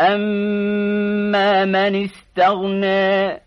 أما من استغنى